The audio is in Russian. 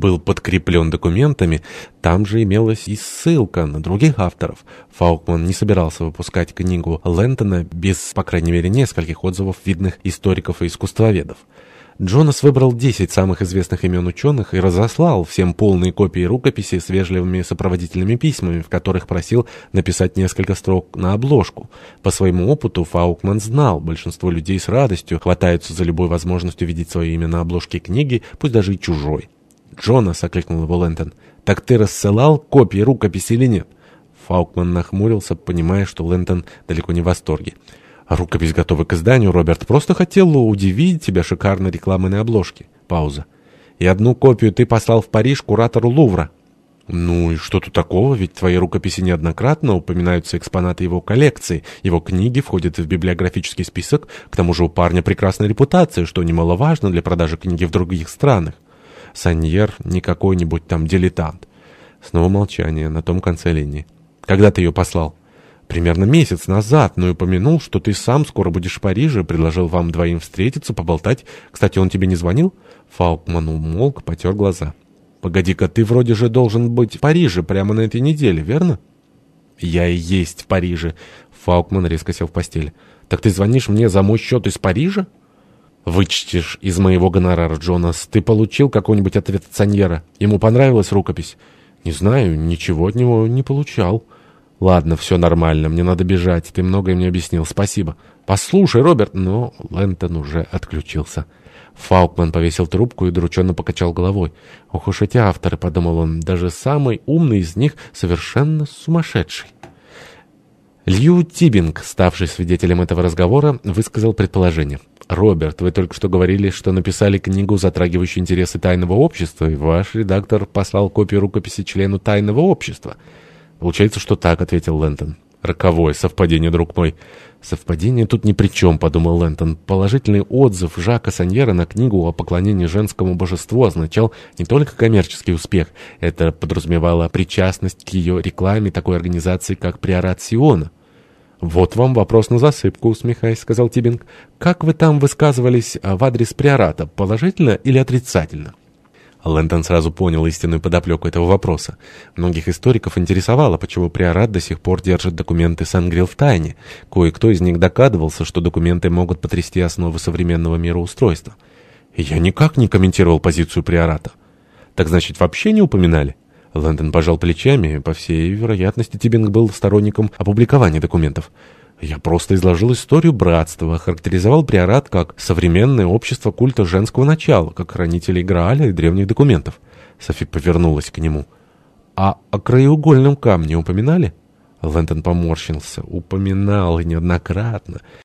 был подкреплен документами, там же имелась и ссылка на других авторов. Фаукман не собирался выпускать книгу Лэнтона без, по крайней мере, нескольких отзывов видных историков и искусствоведов. Джонас выбрал 10 самых известных имен ученых и разослал всем полные копии рукописи с вежливыми сопроводительными письмами, в которых просил написать несколько строк на обложку. По своему опыту Фаукман знал, большинство людей с радостью хватаются за любой возможностью видеть свое имя на обложке книги, пусть даже и чужой. «Джонас», — окликнул его Лэнтон, — «так ты рассылал копии рукописи или нет?» Фаукман нахмурился, понимая, что Лэнтон далеко не в восторге. Рукопись готова к изданию, Роберт. Просто хотел удивить тебя шикарной рекламой на обложке. Пауза. И одну копию ты послал в Париж куратору Лувра. Ну и что тут такого, ведь в твоей рукописи неоднократно упоминаются экспонаты его коллекции, его книги входят в библиографический список, к тому же у парня прекрасная репутация, что немаловажно для продажи книги в других странах. Саньер не какой-нибудь там дилетант. Снова молчание на том конце линии. Когда ты ее послал? примерно месяц назад, но и упомянул, что ты сам скоро будешь в Париже, предложил вам двоим встретиться, поболтать. Кстати, он тебе не звонил?» Фаукман умолк, потер глаза. «Погоди-ка, ты вроде же должен быть в Париже прямо на этой неделе, верно?» «Я и есть в Париже», — Фаукман резко сел в постель. «Так ты звонишь мне за мой счет из Парижа?» «Вычтешь из моего гонорара, Джонас. Ты получил какой-нибудь ответ от Саньера? Ему понравилась рукопись?» «Не знаю, ничего от него не получал». «Ладно, все нормально, мне надо бежать, ты многое мне объяснил, спасибо». «Послушай, Роберт...» Но Лэнтон уже отключился. Фаукман повесил трубку и друченно покачал головой. «Ох уж эти авторы», — подумал он, — «даже самый умный из них совершенно сумасшедший». Лью Тибинг, ставший свидетелем этого разговора, высказал предположение. «Роберт, вы только что говорили, что написали книгу, затрагивающую интересы тайного общества, и ваш редактор послал копию рукописи члену тайного общества». «Получается, что так», — ответил Лэнтон. «Роковое совпадение, друг мой». «Совпадение тут ни при чем», — подумал Лэнтон. Положительный отзыв Жака Саньера на книгу о поклонении женскому божеству означал не только коммерческий успех. Это подразумевало причастность к ее рекламе такой организации, как Приорат Сиона. «Вот вам вопрос на засыпку», — усмехаясь, сказал Тибинг. «Как вы там высказывались в адрес Приората, положительно или отрицательно?» Лэндон сразу понял истинную подоплеку этого вопроса. Многих историков интересовало, почему приорат до сих пор держит документы Сангрил в тайне. Кое-кто из них догадывался, что документы могут потрясти основы современного мироустройства. Я никак не комментировал позицию приората. Так значит, вообще не упоминали? Лэндон пожал плечами. По всей вероятности, Тибинг был сторонником опубликования документов. Я просто изложил историю братства, характеризовал приорат как современное общество культа женского начала, как хранителей Грааля и древних документов. Софи повернулась к нему. «А о краеугольном камне упоминали?» Лэнтон поморщился. «Упоминал и неоднократно.